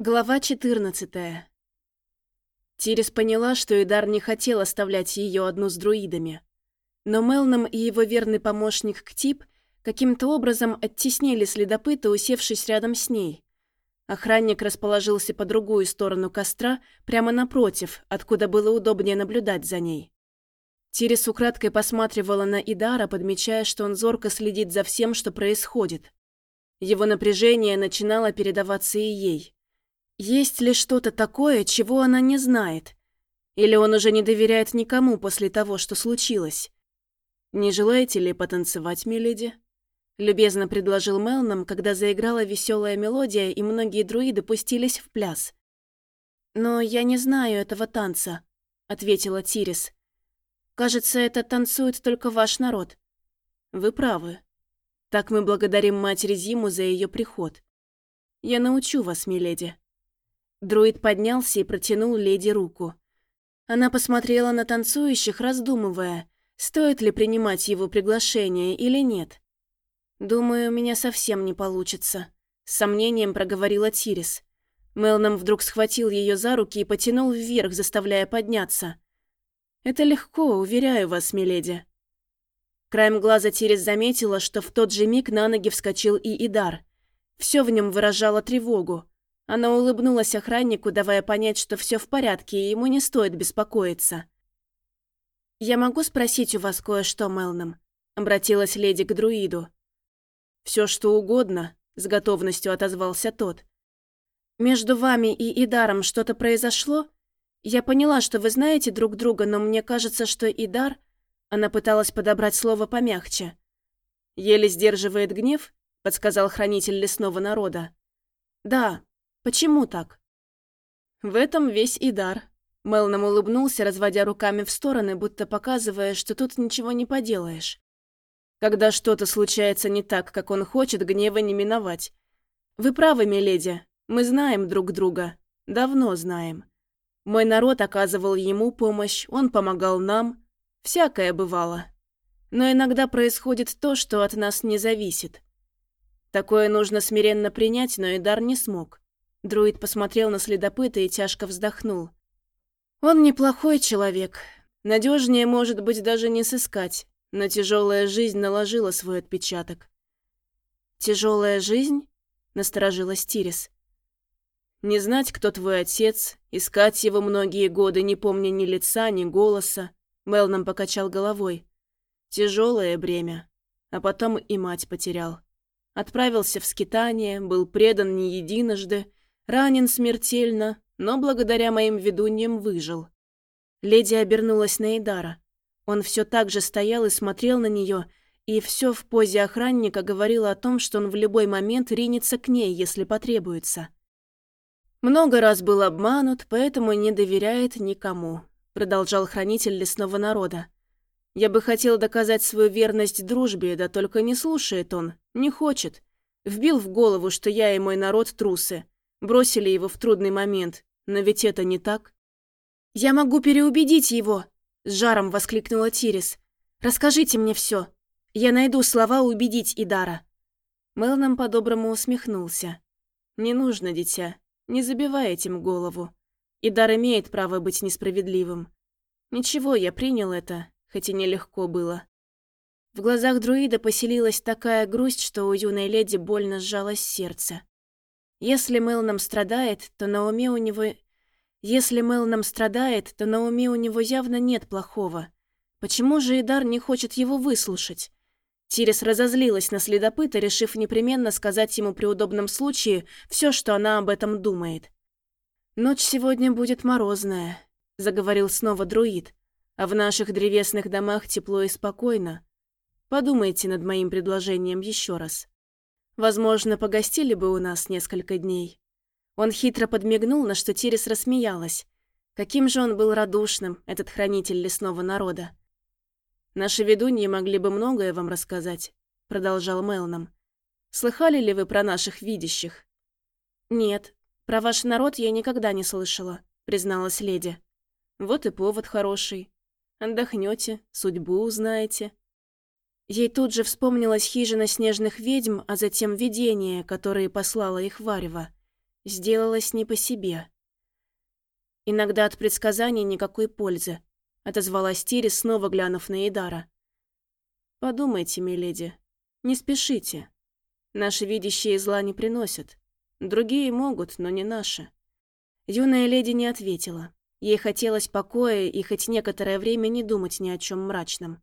Глава 14 Тирис поняла, что Идар не хотел оставлять ее одну с друидами. Но Мелном и его верный помощник Ктип каким-то образом оттеснили следопыта, усевшись рядом с ней. Охранник расположился по другую сторону костра, прямо напротив, откуда было удобнее наблюдать за ней. Тирис украдкой посматривала на Идара, подмечая, что он зорко следит за всем, что происходит. Его напряжение начинало передаваться и ей. Есть ли что-то такое, чего она не знает? Или он уже не доверяет никому после того, что случилось? «Не желаете ли потанцевать, миледи?» Любезно предложил Мелном, когда заиграла веселая мелодия, и многие друиды пустились в пляс. «Но я не знаю этого танца», — ответила Тирис. «Кажется, это танцует только ваш народ». «Вы правы. Так мы благодарим Матери Зиму за ее приход. Я научу вас, миледи». Друид поднялся и протянул леди руку. Она посмотрела на танцующих, раздумывая, стоит ли принимать его приглашение или нет. «Думаю, у меня совсем не получится», — с сомнением проговорила Тирис. Мелном вдруг схватил ее за руки и потянул вверх, заставляя подняться. «Это легко, уверяю вас, миледи». Краем глаза Тирис заметила, что в тот же миг на ноги вскочил и Идар. Все в нем выражало тревогу. Она улыбнулась охраннику, давая понять, что все в порядке, и ему не стоит беспокоиться. «Я могу спросить у вас кое-что, Мелном?» — обратилась леди к друиду. «Все, что угодно», — с готовностью отозвался тот. «Между вами и Идаром что-то произошло? Я поняла, что вы знаете друг друга, но мне кажется, что Идар...» Она пыталась подобрать слово помягче. «Еле сдерживает гнев?» — подсказал хранитель лесного народа. «Да, Почему так?» «В этом весь и дар». Мелном улыбнулся, разводя руками в стороны, будто показывая, что тут ничего не поделаешь. Когда что-то случается не так, как он хочет, гнева не миновать. Вы правы, миледи, мы знаем друг друга. Давно знаем. Мой народ оказывал ему помощь, он помогал нам. Всякое бывало. Но иногда происходит то, что от нас не зависит. Такое нужно смиренно принять, но Идар не смог. Друид посмотрел на следопыта и тяжко вздохнул. «Он неплохой человек. Надежнее, может быть, даже не сыскать, но тяжелая жизнь наложила свой отпечаток». «Тяжелая жизнь?» — насторожилась Тирис. «Не знать, кто твой отец, искать его многие годы, не помня ни лица, ни голоса», — Мелном покачал головой. «Тяжелое бремя. А потом и мать потерял. Отправился в скитание, был предан не единожды, Ранен смертельно, но благодаря моим ведуньям выжил. Леди обернулась на Эйдара. Он все так же стоял и смотрел на нее, и все в позе охранника говорило о том, что он в любой момент ринется к ней, если потребуется. «Много раз был обманут, поэтому не доверяет никому», продолжал хранитель лесного народа. «Я бы хотел доказать свою верность дружбе, да только не слушает он, не хочет. Вбил в голову, что я и мой народ трусы. Бросили его в трудный момент, но ведь это не так. «Я могу переубедить его!» – с жаром воскликнула Тирис. «Расскажите мне все. Я найду слова убедить Идара». Мелном по-доброму усмехнулся. «Не нужно, дитя. Не забивай этим голову. Идар имеет право быть несправедливым. Ничего, я принял это, хоть и нелегко было». В глазах друида поселилась такая грусть, что у юной леди больно сжалось сердце. Если Мелном страдает, то на уме у него... Если Мелном страдает, то на уме у него явно нет плохого. Почему же Идар не хочет его выслушать? Тирис разозлилась на следопыта, решив непременно сказать ему при удобном случае все, что она об этом думает. «Ночь сегодня будет морозная», — заговорил снова друид. «А в наших древесных домах тепло и спокойно. Подумайте над моим предложением еще раз». Возможно, погостили бы у нас несколько дней. Он хитро подмигнул, на что Тирис рассмеялась. Каким же он был радушным, этот хранитель лесного народа. «Наши ведуньи могли бы многое вам рассказать», — продолжал Мелном. «Слыхали ли вы про наших видящих?» «Нет, про ваш народ я никогда не слышала», — призналась леди. «Вот и повод хороший. Отдохнете, судьбу узнаете». Ей тут же вспомнилась хижина снежных ведьм, а затем видение, которое послала их Варева. Сделалось не по себе. Иногда от предсказаний никакой пользы, отозвалась Тирис, снова глянув на Идара. Подумайте, миледи, не спешите. Наши видящие зла не приносят. Другие могут, но не наши. Юная леди не ответила. Ей хотелось покоя и хоть некоторое время не думать ни о чем мрачном.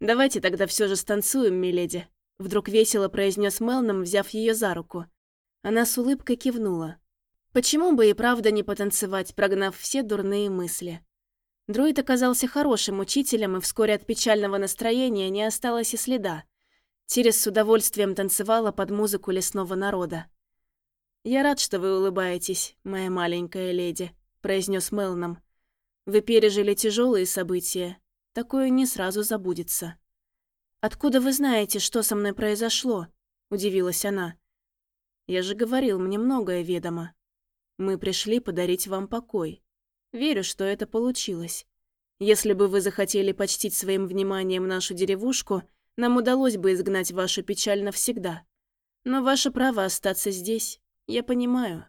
«Давайте тогда все же станцуем, миледи», — вдруг весело произнес Мелном, взяв ее за руку. Она с улыбкой кивнула. Почему бы и правда не потанцевать, прогнав все дурные мысли? Друид оказался хорошим учителем, и вскоре от печального настроения не осталось и следа. Тирис с удовольствием танцевала под музыку лесного народа. «Я рад, что вы улыбаетесь, моя маленькая леди», — произнес Мелном. «Вы пережили тяжелые события. Такое не сразу забудется». «Откуда вы знаете, что со мной произошло?» — удивилась она. «Я же говорил, мне многое ведомо. Мы пришли подарить вам покой. Верю, что это получилось. Если бы вы захотели почтить своим вниманием нашу деревушку, нам удалось бы изгнать вашу печаль навсегда. Но ваше право остаться здесь, я понимаю».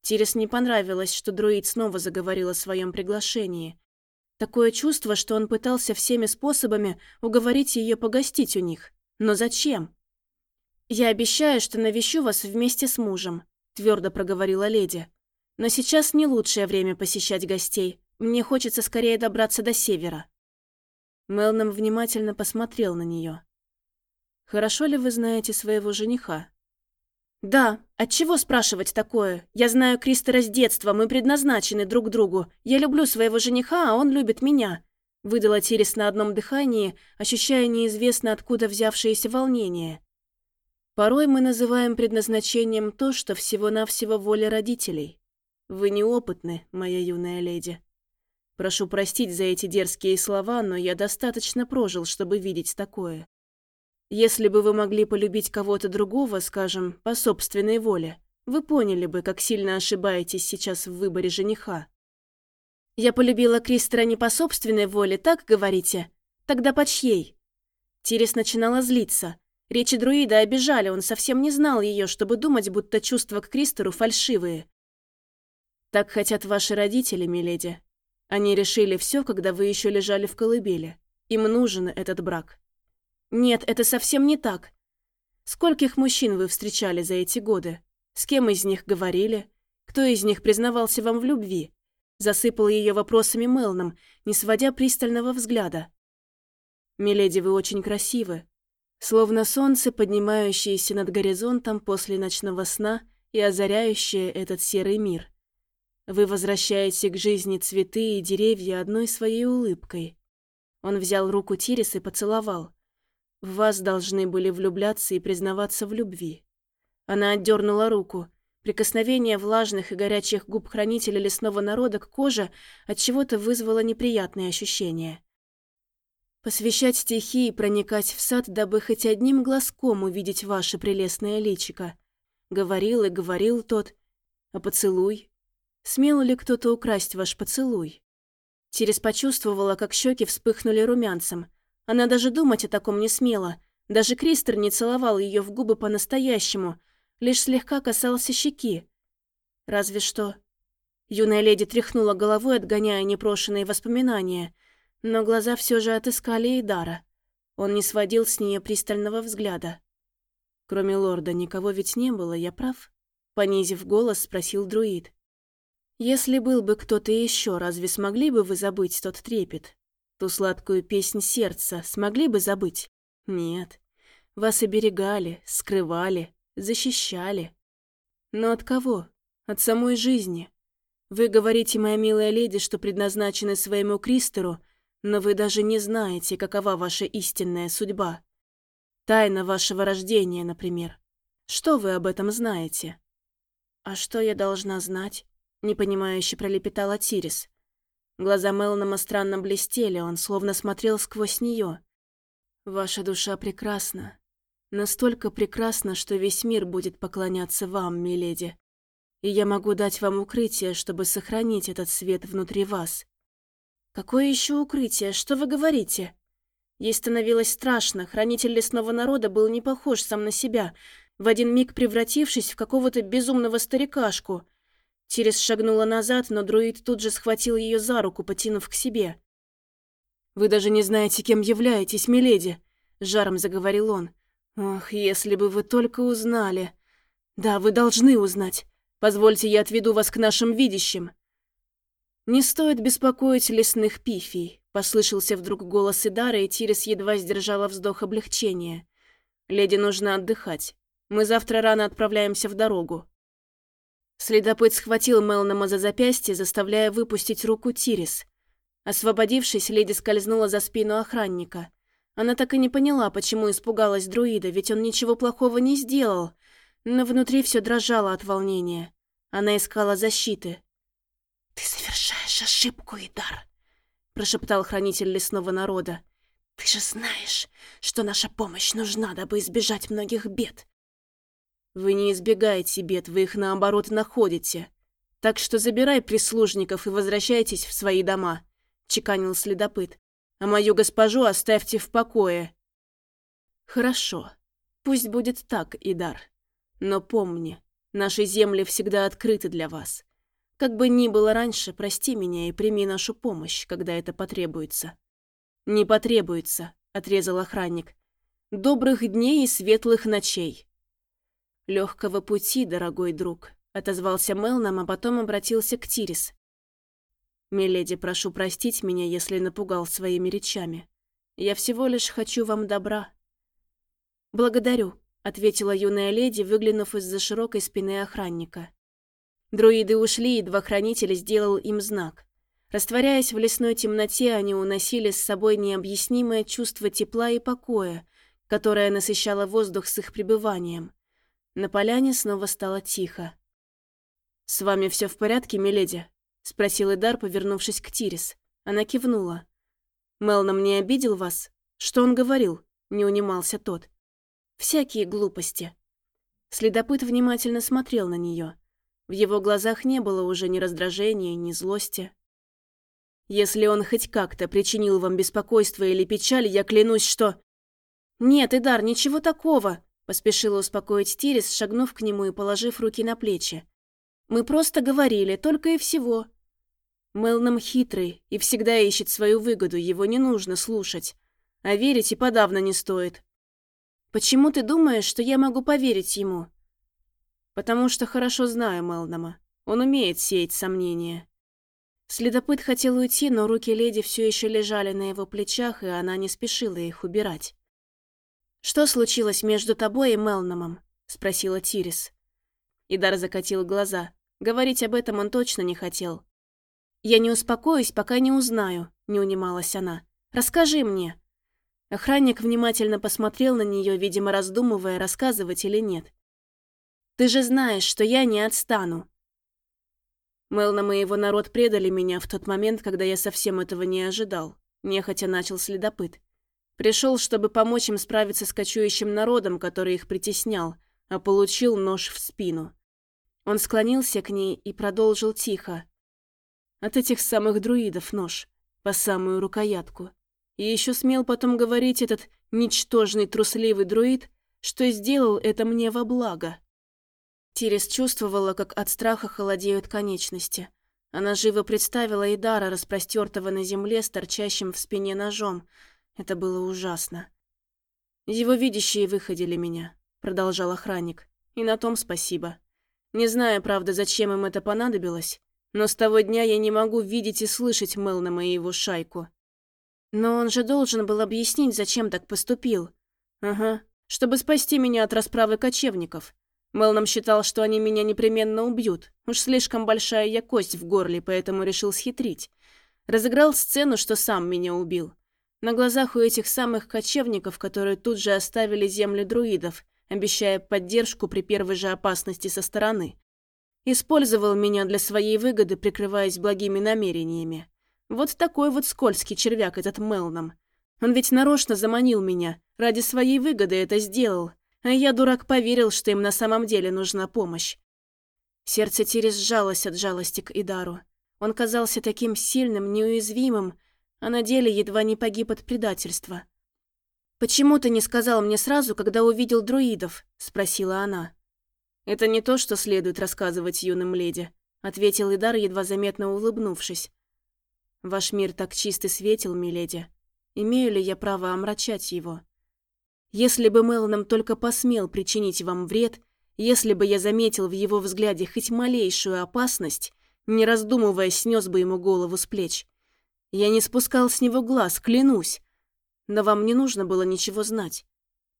Тирис не понравилось, что друид снова заговорил о своем приглашении. Такое чувство, что он пытался всеми способами уговорить ее погостить у них. Но зачем? «Я обещаю, что навещу вас вместе с мужем», – твердо проговорила леди. «Но сейчас не лучшее время посещать гостей. Мне хочется скорее добраться до севера». Мелном внимательно посмотрел на нее. «Хорошо ли вы знаете своего жениха?» «Да, отчего спрашивать такое? Я знаю Кристера с детства, мы предназначены друг другу. Я люблю своего жениха, а он любит меня», — выдала Тирис на одном дыхании, ощущая неизвестно откуда взявшееся волнение. «Порой мы называем предназначением то, что всего-навсего воля родителей. Вы неопытны, моя юная леди. Прошу простить за эти дерзкие слова, но я достаточно прожил, чтобы видеть такое. Если бы вы могли полюбить кого-то другого, скажем, по собственной воле, вы поняли бы, как сильно ошибаетесь сейчас в выборе жениха. Я полюбила Кристера не по собственной воле, так говорите? Тогда по чьей? Тирис начинала злиться. Речи друида обижали, он совсем не знал ее, чтобы думать, будто чувства к Кристеру фальшивые. Так хотят ваши родители, миледи. Они решили все, когда вы еще лежали в колыбели. Им нужен этот брак. Нет, это совсем не так. Скольких мужчин вы встречали за эти годы? С кем из них говорили? Кто из них признавался вам в любви? Засыпал ее вопросами Мелном, не сводя пристального взгляда. «Миледи, вы очень красивы. Словно солнце, поднимающееся над горизонтом после ночного сна и озаряющее этот серый мир. Вы возвращаете к жизни цветы и деревья одной своей улыбкой». Он взял руку Тирис и поцеловал. В вас должны были влюбляться и признаваться в любви. Она отдернула руку. Прикосновение влажных и горячих губ хранителя лесного народа к коже от чего-то вызвало неприятные ощущения. Посвящать стихи и проникать в сад, дабы хоть одним глазком увидеть ваше прелестное личико. Говорил и говорил тот. А поцелуй? Смел ли кто-то украсть ваш поцелуй? Терес почувствовала, как щеки вспыхнули румянцем. Она даже думать о таком не смела. Даже Кристер не целовал ее в губы по-настоящему, лишь слегка касался щеки. Разве что... Юная леди тряхнула головой, отгоняя непрошенные воспоминания, но глаза все же отыскали Эйдара. Он не сводил с нее пристального взгляда. «Кроме лорда никого ведь не было, я прав?» Понизив голос, спросил друид. «Если был бы кто-то еще, разве смогли бы вы забыть тот трепет, Ту сладкую песнь сердца смогли бы забыть? Нет. Вас оберегали, скрывали, защищали. Но от кого? От самой жизни. Вы говорите, моя милая леди, что предназначены своему Кристеру, но вы даже не знаете, какова ваша истинная судьба. Тайна вашего рождения, например. Что вы об этом знаете? А что я должна знать? Непонимающе пролепетала Тирис. Глаза Меланома странно блестели, он словно смотрел сквозь нее. «Ваша душа прекрасна. Настолько прекрасна, что весь мир будет поклоняться вам, миледи. И я могу дать вам укрытие, чтобы сохранить этот свет внутри вас». «Какое еще укрытие? Что вы говорите?» Ей становилось страшно, хранитель лесного народа был не похож сам на себя. в один миг превратившись в какого-то безумного старикашку. Тирис шагнула назад, но друид тут же схватил ее за руку, потянув к себе. «Вы даже не знаете, кем являетесь, миледи», — жаром заговорил он. «Ох, если бы вы только узнали. Да, вы должны узнать. Позвольте, я отведу вас к нашим видящим». «Не стоит беспокоить лесных пифий», — послышался вдруг голос Идара, и Тирис едва сдержала вздох облегчения. «Леди нужно отдыхать. Мы завтра рано отправляемся в дорогу». Следопыт схватил Мелнама за запястье, заставляя выпустить руку Тирис. Освободившись, леди скользнула за спину охранника. Она так и не поняла, почему испугалась друида, ведь он ничего плохого не сделал. Но внутри все дрожало от волнения. Она искала защиты. «Ты совершаешь ошибку, Идар», – прошептал хранитель лесного народа. «Ты же знаешь, что наша помощь нужна, дабы избежать многих бед». «Вы не избегаете бед, вы их, наоборот, находите. Так что забирай прислужников и возвращайтесь в свои дома. — чеканил следопыт. «А мою госпожу оставьте в покое». «Хорошо. Пусть будет так, Идар. Но помни, наши земли всегда открыты для вас. Как бы ни было раньше, прости меня и прими нашу помощь, когда это потребуется». «Не потребуется», — отрезал охранник. «Добрых дней и светлых ночей». «Легкого пути, дорогой друг», — отозвался Мелнам, а потом обратился к Тирис. «Миледи, прошу простить меня, если напугал своими речами. Я всего лишь хочу вам добра». «Благодарю», — ответила юная леди, выглянув из-за широкой спины охранника. Друиды ушли, и два хранителя сделал им знак. Растворяясь в лесной темноте, они уносили с собой необъяснимое чувство тепла и покоя, которое насыщало воздух с их пребыванием. На поляне снова стало тихо. «С вами все в порядке, миледи?» — спросил Эдар, повернувшись к Тирис. Она кивнула. «Мелном не обидел вас? Что он говорил?» — не унимался тот. «Всякие глупости». Следопыт внимательно смотрел на нее. В его глазах не было уже ни раздражения, ни злости. «Если он хоть как-то причинил вам беспокойство или печаль, я клянусь, что...» «Нет, Идар, ничего такого!» — поспешила успокоить Тирис, шагнув к нему и положив руки на плечи. «Мы просто говорили, только и всего. Мелном хитрый и всегда ищет свою выгоду, его не нужно слушать. А верить и подавно не стоит. Почему ты думаешь, что я могу поверить ему? Потому что хорошо знаю Мелнома. Он умеет сеять сомнения. Следопыт хотел уйти, но руки леди все еще лежали на его плечах, и она не спешила их убирать. «Что случилось между тобой и Мелномом?» — спросила Тирис. Идар закатил глаза. Говорить об этом он точно не хотел. «Я не успокоюсь, пока не узнаю», — не унималась она. «Расскажи мне». Охранник внимательно посмотрел на нее, видимо, раздумывая, рассказывать или нет. «Ты же знаешь, что я не отстану». Мелном и его народ предали меня в тот момент, когда я совсем этого не ожидал. Нехотя начал следопыт. Пришел, чтобы помочь им справиться с кочующим народом, который их притеснял, а получил нож в спину. Он склонился к ней и продолжил тихо. От этих самых друидов нож, по самую рукоятку. И еще смел потом говорить этот ничтожный трусливый друид, что сделал это мне во благо. Тирис чувствовала, как от страха холодеют конечности. Она живо представила Идара, распростертого на земле с торчащим в спине ножом. Это было ужасно. «Его видящие выходили меня», — продолжал охранник. «И на том спасибо. Не знаю, правда, зачем им это понадобилось, но с того дня я не могу видеть и слышать Мелнама и его шайку. Но он же должен был объяснить, зачем так поступил. Ага, чтобы спасти меня от расправы кочевников. Мелнам считал, что они меня непременно убьют. Уж слишком большая я кость в горле, поэтому решил схитрить. Разыграл сцену, что сам меня убил. На глазах у этих самых кочевников, которые тут же оставили земли друидов, обещая поддержку при первой же опасности со стороны. Использовал меня для своей выгоды, прикрываясь благими намерениями. Вот такой вот скользкий червяк этот Мелном. Он ведь нарочно заманил меня, ради своей выгоды это сделал, а я, дурак, поверил, что им на самом деле нужна помощь. Сердце Тири сжалось от жалости к Идару. Он казался таким сильным, неуязвимым, а на деле едва не погиб от предательства. «Почему ты не сказал мне сразу, когда увидел друидов?» – спросила она. «Это не то, что следует рассказывать юным леди», – ответил Идар, едва заметно улыбнувшись. «Ваш мир так чист и светел, миледи. Имею ли я право омрачать его? Если бы Меланом только посмел причинить вам вред, если бы я заметил в его взгляде хоть малейшую опасность, не раздумывая, снес бы ему голову с плеч. Я не спускал с него глаз, клянусь. Но вам не нужно было ничего знать.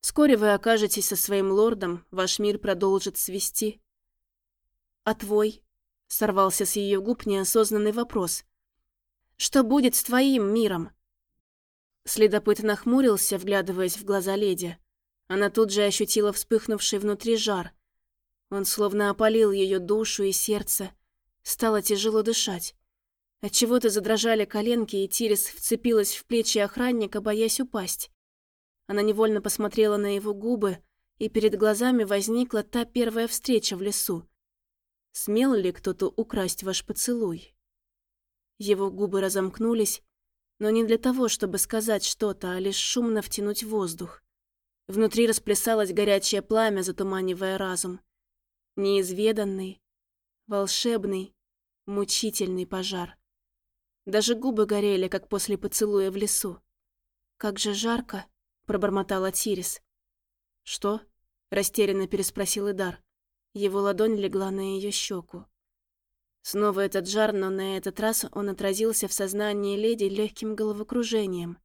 Вскоре вы окажетесь со своим лордом, ваш мир продолжит свести. А твой? Сорвался с ее губ неосознанный вопрос. Что будет с твоим миром? Следопыт нахмурился, вглядываясь в глаза леди. Она тут же ощутила вспыхнувший внутри жар. Он словно опалил ее душу и сердце. Стало тяжело дышать. Отчего-то задрожали коленки, и Тирис вцепилась в плечи охранника, боясь упасть. Она невольно посмотрела на его губы, и перед глазами возникла та первая встреча в лесу. Смел ли кто-то украсть ваш поцелуй? Его губы разомкнулись, но не для того, чтобы сказать что-то, а лишь шумно втянуть воздух. Внутри расплясалось горячее пламя, затуманивая разум. Неизведанный, волшебный, мучительный пожар. Даже губы горели, как после поцелуя в лесу. «Как же жарко!» – пробормотала Тирис. «Что?» – растерянно переспросил Идар. Его ладонь легла на ее щеку. Снова этот жар, но на этот раз он отразился в сознании леди легким головокружением.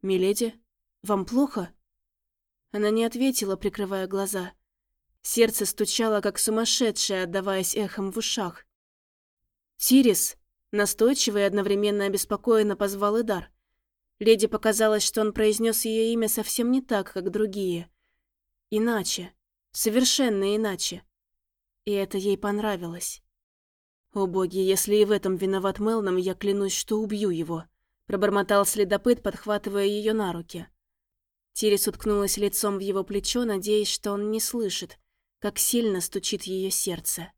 «Миледи, вам плохо?» Она не ответила, прикрывая глаза. Сердце стучало, как сумасшедшее, отдаваясь эхом в ушах. «Тирис!» Настойчиво и одновременно обеспокоенно позвал Идар. Леди показалось, что он произнес ее имя совсем не так, как другие. Иначе. Совершенно иначе. И это ей понравилось. «О боги, если и в этом виноват Мелном, я клянусь, что убью его», пробормотал следопыт, подхватывая ее на руки. Тирис уткнулась лицом в его плечо, надеясь, что он не слышит, как сильно стучит ее сердце.